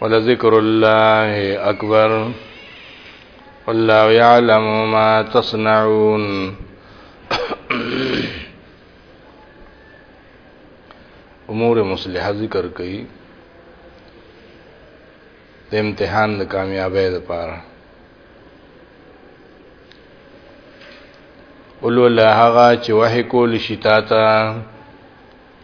ولذكر الله أكبر والله يعلم ما تصنعون امور مصلحه ذکر کړي د امتحان د کامیابی لپاره قل الله هغه چې وحی کول شي تا ته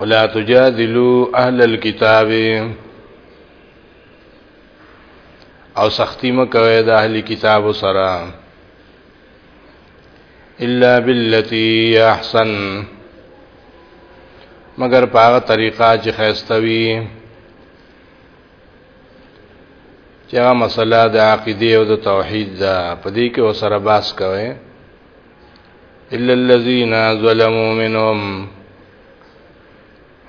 ولا تجادلوا اهل الكتاب او سختی مکوي د اهل کتاب سره الا بالتي احسن مگر په هغه طریقه چې خيستوي چې هغه مسله د عقیده او د توحید ده په دې کې وسره باس کوي الا الذين ظلموا منهم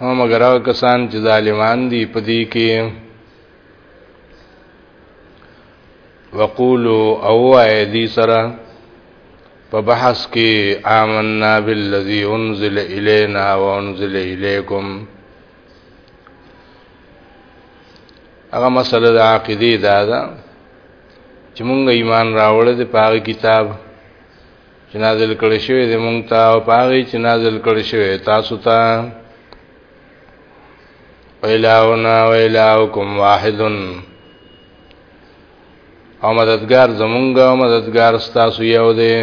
هم اگر کسان چې ظالمان دي په دې کې وقولو او ايدي سره په بحث کې آمنا بالذي انزل الينا وانزل اليكم هغه مسله د عقیده دا ده چې مونږ ایمان راوړل دي په هغه کتاب چې نازل کړی شوی دی مونږ ته او په هغه چې نازل کړی شوی تاسو ته ویلاونا ویلاوکم واحدن او مددگار زمونږ او مددگار ستاسو یو دی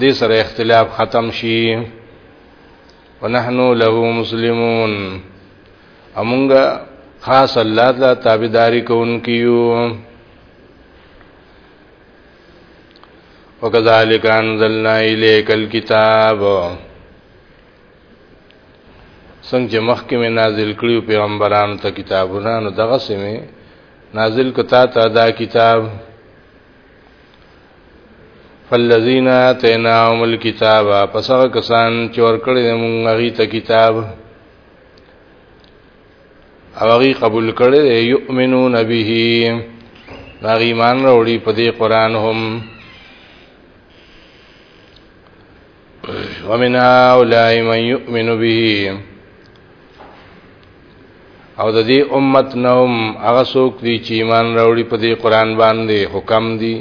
دې سره اختلاف ختم شي ونحنو له مسلمون امونګه خاص الله ته تابعداري کوونکی یو وکذالک انزلنا الیک الكتاب څنګه چې مخکې مې نازل کړیو پیغمبرانو ته کتابونه نو دغه سمې نازل کتا ته دا کتاب فالذین آتیناهم الكتاب پس هغه کسان چې ورکړي موږ هغه ته کتاب هغه قبول کړي یؤمنون به دا ایمان وروړي په دې قران هم ومن هؤلاء من يؤمن به او د دې امت نوم هغه څوک دي چې ایمان راوړي په دې قران باندې حکم دي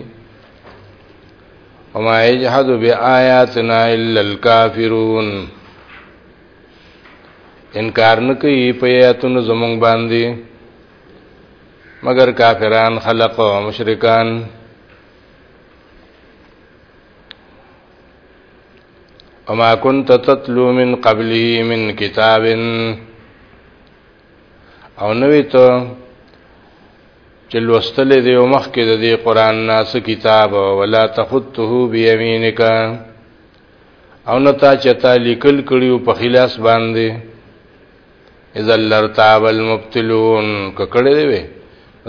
وما يجحد بآياتنا إلا الكافرون انکار نه کوي په آیاتونو زمونږ باندې مگر کافران خلق او مشرکان وما كنت تتلو من قبله من كتاب او نوې ته چې لوستلې دی او مخکې د دې قران ناس کتاب ولا تخطه بيمينک او نه تا چې تا لیکل کړیو په خلاص باندې اذا لرتاب المبتلون ککړې دی وي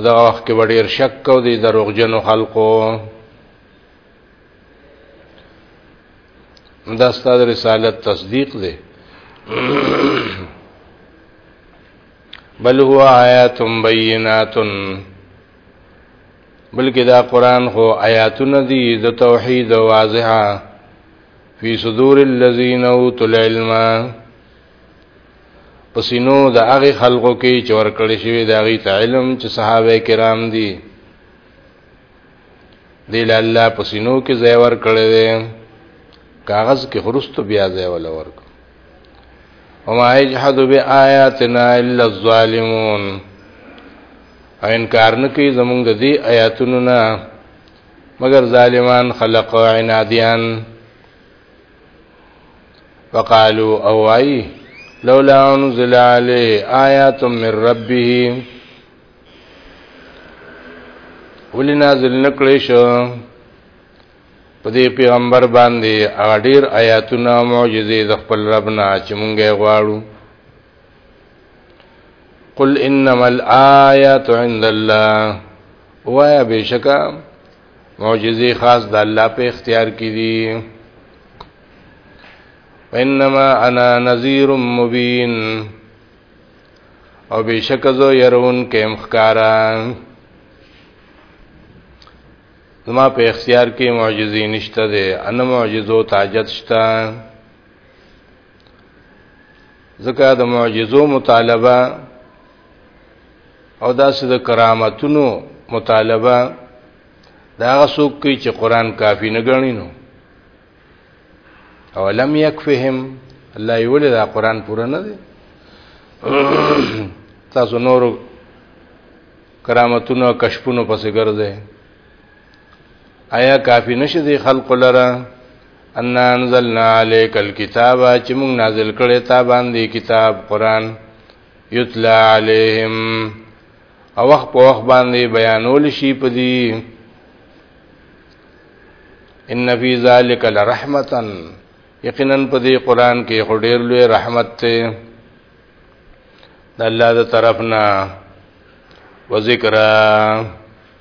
دا وخت کې ډیر شک کو دی دروغجنو خلقو دا ستاد رسالت تصدیق دی بل هو آیات بینات بلکې دا قران خو آیاتونه دي د توحید واضحه فی صدور الذین اوتل علم پسینو د هغه خلقو کې چې ورکړی شوی د هغه ته علم چې صحابه کرام دي دی له الله پسینو کې ځای ورکړی دی کاغذ کې خرست بیا ځای ول ورک وما یجحد بیااتنا الا الظالمون او انکار نه کوي زمونږ د دې آیاتونو نه مگر ظالمان خلق او عنادیان وقالو او ای لولا انزل علی آیات من ربه ولی نازل نکړې شو په دې پیغمبر باندې هغه ډیر آیاتونه معجزې د خپل رب نه چې مونږه غواړو قل انما الآیات عند الله وایا بشکا معجزې خاص د الله په اختیار کې دي انما انا نذیر مبین او بشک زو يرون کې مخکارا زما په اختیار کې معجزې نشته ده ان معجزو تاجت شته ځکه د معجزو مطالبه او داسې د کرامتونو مطالبه دا هغه څوک کوي چې قران کافی نه ګڼي نو او لم یکفهم الله یې ولې دا قران پوره نه دی تاسو نور کرامتونو کشفونو پسې ګرځئ آیا کافی نشه دی خلق لره ان انزلنا عليك الكتاب چې موږ نازل کړي تا باندې کتاب قران یتلا عليهم او وخ په وخ باندې بیانول شي په دې ان فی ذلک لرحمتا یقینا په دې قران کې خډیر لوی رحمت ته د الله تر طرفنا وذکرہ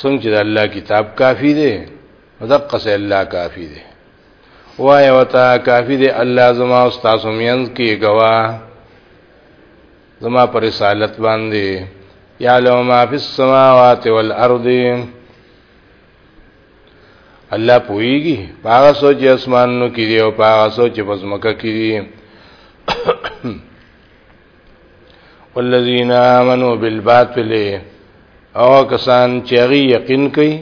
څنګه چې د الله کتاب کافی دی دقه سه الله کافی دی وای وتا کافی دی الله زما او تاسو مینځ کې گوا زما پر رسالت باندې یا لو ما فی السماوات والارض الله پویږي هغه سوچ اسمانونو کې دی او هغه سوچ په ځمکه کې دی والذین آمنوا بالباطل او کسان چې هغه یقین کوي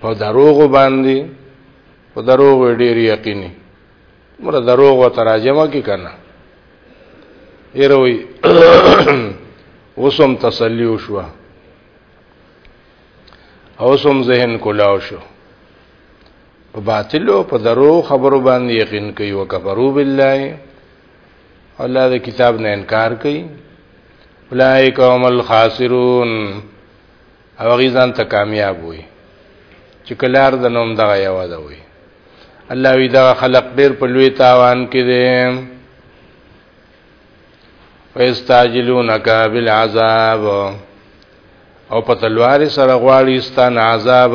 په دروغ باندې په دروغ ډیر یقیني مر دروغ تراجمه کی کنه ایروي وسم تسلی وشو او سم ذهن کولاو شو په باطل او په درو خبرو باندې یقین کوي او کفرو بالله الله د کتاب نه انکار کوي اولئک هم الخاسرون او غیزان ته کامیاب وي چې کلار د نوم دغه یو ده وي الله وی دا خلق ډیر په لوی تاوان کې دي ويستعجلونك بالعذاب او په تلوار سره غواړي ستان عذاب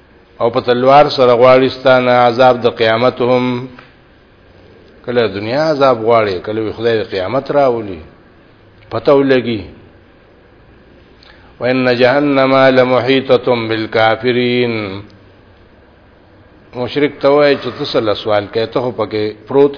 او په تلوار سره غواړي ستانه عذاب د قیامت هم کله دنیا عذاب غواړي کله خدای د قیامت راولي پته ولګي وان جهنم لمحيطه بالكافرين مشرک ته وای چې تاسو له سوال کوي ته پکې پروت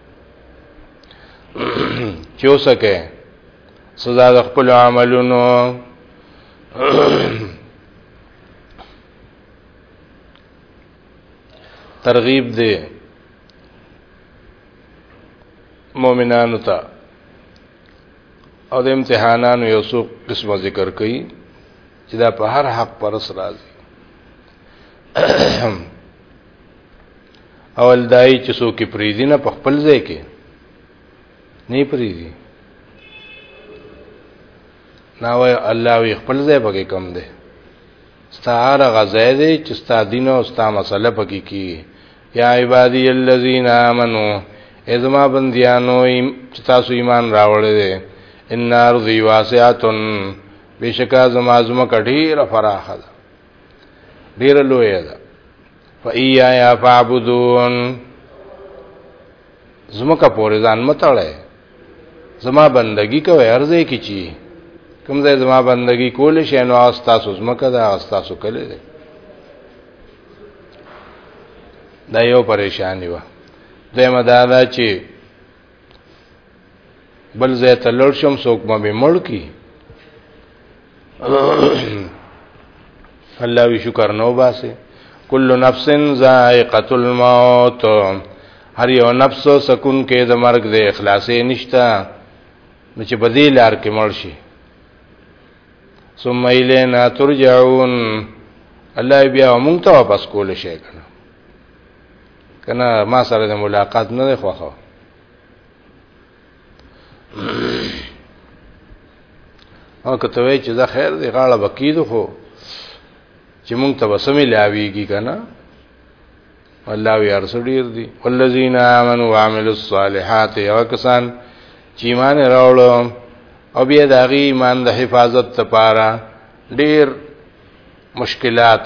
چوسکه سزا د خپل عملونو ترغیب دی مؤمنانو ته او د امتحانانو یو څو قسمه ذکر کړي چې دا په هر حق پر سر راځي اول دای چې څوک پریزي نه په خپل ځای کې نه پریزي نو الله وی خپل ځای پکې کم دی ستاره غزه دی چې ستا دین او ستا مسله پکې کی یا عبادی الذین آمنو ازما بندیانو چې تاسو ایمان راوړل دي ان ارضی واسعتن بشکا زما زما کډیره فراخه ده ډیر لوی ده فایا یا فعبدون زمکه پورې ځان متړې زما بندگی کوي ارزه کی چی کوم ځای زما بندگی کول شي نو استاسو زمکه ده استاسو کله ده دا یو پریشانی و دیمه دا دا چې بل زه ته لړ شم څوک به مې مړ کی الله وی شکر نو باسه کل نفس ذائقه الموت هر یو نفس سکون کې د مرګ د اخلاصې نشتا نو چې بدی لار کې مړ شي ثم الینا ترجعون الله بیا مونږ ته واپس کول شي کنه کنه ما سره د ملاقات نه دی خوخه او کته وی چې دا خیر دی غاړه بکیدو خو چې مونږ ته وسمه لاویږي کنه الله وی ارسل ډیر دی والذین آمنوا وعملوا الصالحات یو کسان چې ایمان راوړو او بیا د هغه ایمان د حفاظت لپاره ډیر مشکلات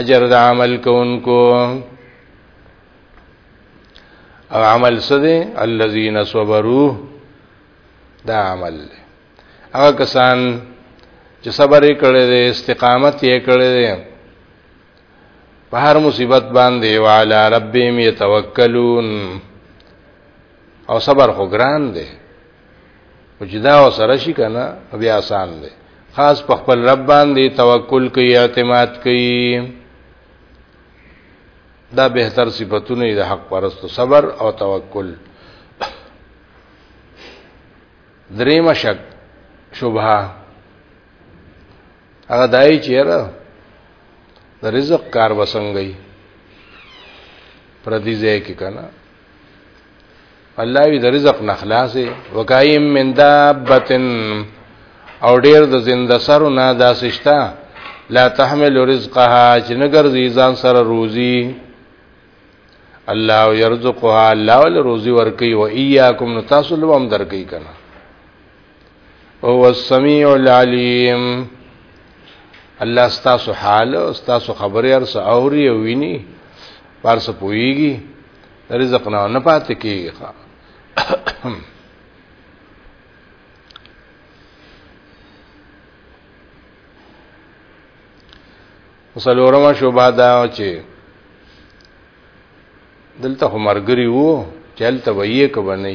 اجر د عمل کوونکو او عمل څه دی الذين صبروا دا عمل دی هغه کسان چې صبر یې کړی دی استقامت یې کړی دی په هر مصیبت باندې وعلى ربهم يتوکلون او صبر خو ګران دی او چې دا وسره شي کنه بیا آسان دی خاص په خپل رب باندې توکل کوي اعتماد کوي دا بهتر صفاتونه د حق پرستو صبر او توکل دریم شک شبهه هغه دای چیرې د رزق کار وسنګي پردي ځای کې کنه الله وی د رزق نه خلاصې وکایم من دابتن او ډیر د زنده سرو نه داسشتا لا تحمل رزقها چې نګر ځان سره روزي الله يرزقها الله ول روزي ورکي و اياكم تاسو لوم درکې کنه او السميع العليم الله ستاسو حال او ستاسو خبرې ارس اوري او ویني پارس پويږي رزق نه نه پاتې کیږي وسلورما شوبه دا چې دلته مرګري وو چلته ویې کبه نه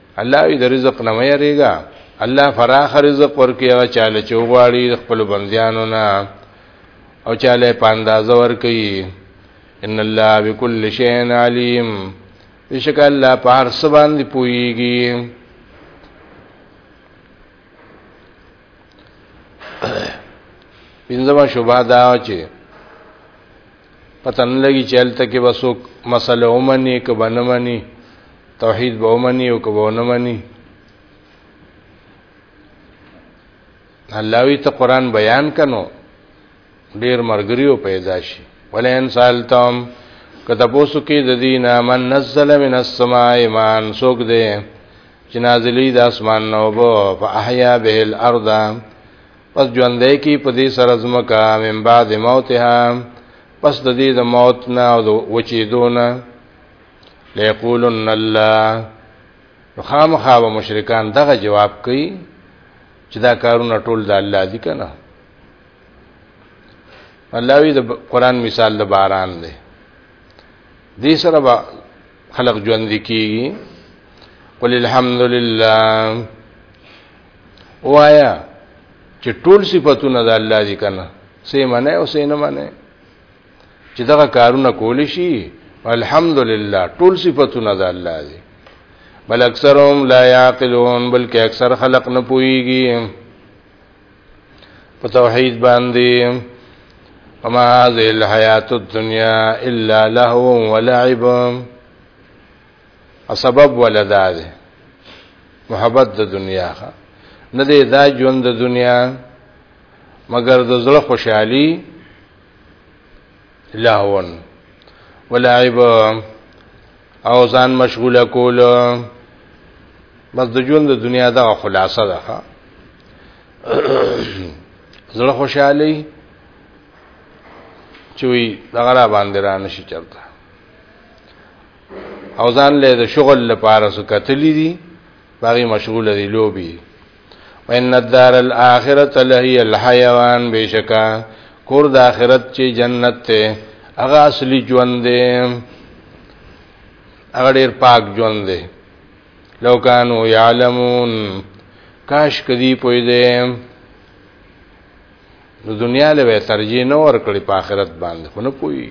الله وی د رزق نه مې ریګا الله فراخ رزق ورکی هغه چاله چوغواړي د خپل بندیانو نه او چاله پانداز ورکی ان الله بكل شيء عليم بشک الله په هر څه باندې پويږي پنځمه شوبه دا چې پته نه لګي چې هلته کې به څوک مسله ومني که به نه مني توحید به ومني او که به نه مني الله وی ته قران بیان کنو ډیر مرګریو پیدا شي ولئن سالتم که تاسو کې د دین من نزل من السماء ایمان سوګ دې چې نازلې د اسمان نو بو فاحیا به الارض پس ژوندې کی په دې سره زمکا من بعد موتها پس د دې د موت نه او د وچیدونه ليقولن الله خامخا به مشرکان دغه جواب کوي چې دا کارونه ټول د الله دي کنه الله وی د قران مثال د باران دی دې سره به خلق ژوند کیږي قل الحمد لله وایا چې ټول صفاتونه د الله دي کنه سې منه او سې نه منه چې دا کارونه کول شي الحمدلله ټول صفاتونه د الله دي بل اکثرهم لا يعقلون بلکې اکثر خلق نه پويږي په توحید باندې وما هذه الحیات الدنیا الا لهو ولعب سبب ولدا ده محبت د دنیا ښه نه دی دا ژوند د دنیا مگر د زړه خوشحالي لهون ولعب او ځان مشغوله کول بس د ژوند د دنیا دا خلاصه ده ښه زړه خوشحالي چوي دغه را باندې را نشي چلته او ځان له د شغل لپاره سو کتلی دي باغی مشغول دي لوبي وان الدار الاخره لهي الحيوان بشکا کور د اخرت چې جنت ته هغه اصلي ژوند دی هغه ډیر پاک ژوند دی لو کانوا يعلمون کاش کدی پوی دی د دنیا له ترجیح نه ور کړی په آخرت باندې خو نه پوي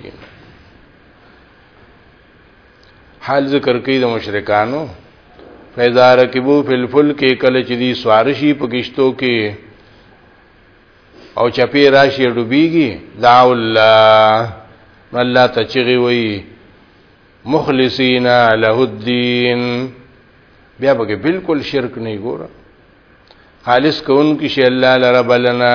حال ذکر کوي د مشرکانو فیضا رکبو فی الفلک کله چې دی سوارشی په کشتو کې او چپی راشي ډوبېږي دعو الله الله ته چغي وي مخلصین له الدین بیا به بالکل شرک نه ګوره خالص کون کی شی الله لرب لنا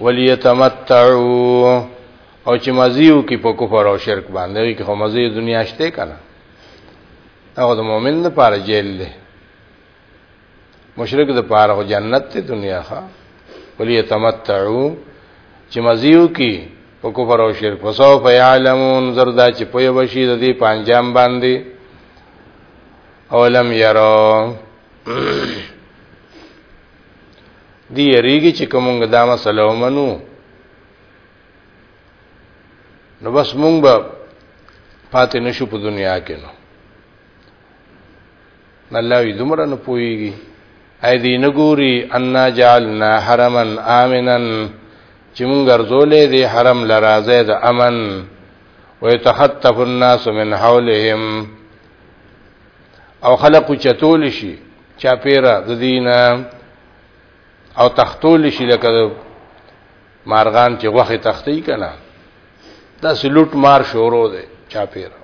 وليتمتعوا او چې مزيو کې په کفر او شرک باندې کې خو مزي دنیا شته کنه هغه د مؤمن لپاره جیل دی مشرک د پاره خو جنت ته دنیا ښه ولي تمتعو چې مزيو کې په کفر او شرک وسو په عالمون زردا چې په یو شي د دې پنجام باندې اولم یرو دی یریږي چې کومه دا مسله ومنو نو بس مونږ به پاتې نشو په دنیا کې نو الله وی دومره نه پويږي اې دې نګوري ان جعلنا حرما امنا چې مونږ ګرځولې دې حرم لرازه د امن ويتخطف الناس من حولهم او خلق چتول شي چاپیره د دین او تختول شي لکه مارغان چې غوخه تختی کنا دا سلوټ مار شورو دی چاپیره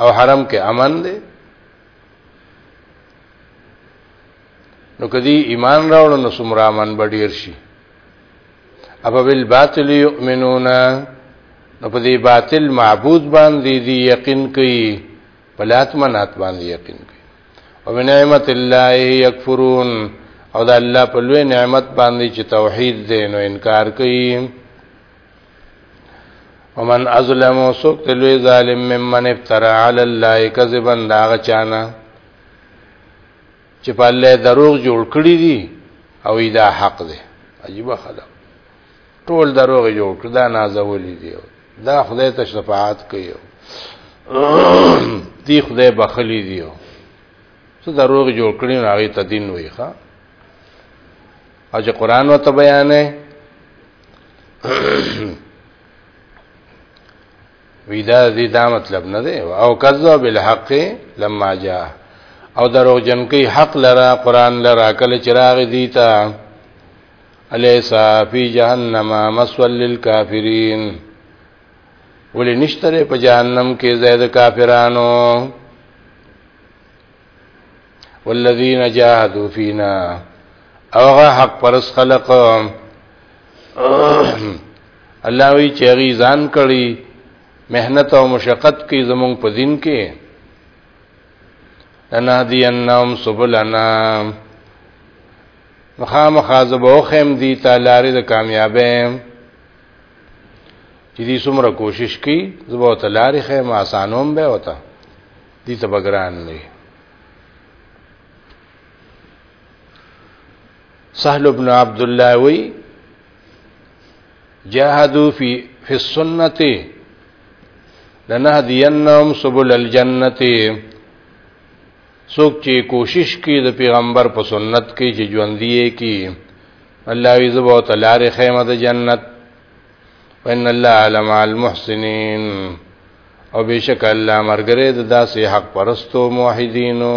او حرم کې امن دی نو کدی ایمان راوړ نو سمرا من بډیر شي ابا بل باطل یؤمنون نو په دې باطل معبود باندې دی یقین کوي بل اتمنات باندې یقین کوي او بنعمت الله یکفرون او د الله په لوی نعمت باندې چې توحید دی نو انکار کوي ومن ازلم سوک تلوی ظالم ممن افترا علی الله کذبا دا غچانا چې په الله دروغ جوړ کړی دي او دا حق دی عجیب خلک ټول دروغ جوړ کړ دا نازولې دی دا خدای ته شفاعت کوي دی خدای بخلی دی څه دروغ جوړ کړی نه هغه ته دین وی ښا او چې قران وته بیانې ویدا دې دا مطلب نه دی او کذا بالحق لما جاء او دروغ جن کوي حق لرا قران لرا کله چراغ دیتا الیس فی جهنم مسول للکافرین ولی نشتره په جهنم کې زید کافرانو والذین جاهدوا فینا اوغه حق پرس خلق الله وی چیغی ځان کړي مهنت او مشقت کې زمونږ په دین کې لنهدینهم سبلنا مخامخا زه به وخیم دي ته لارې د کامیابۍ چې دي څومره کوشش کوي زه به ورته لارې ښیم اسانوم به ورته دي ته به ګران نه وي سهل بن عبد الله وی جاهدوا فی فی السنه لنهدینهم سبل الجنه څوک چې کوشش کوي د پیغمبر په سنت کې چې ژوندۍ کی الله یې زبو تعالی خیمه د جنت وان الله علم المحسنین او بشک الله مرګره د داسې حق پرستو موحدینو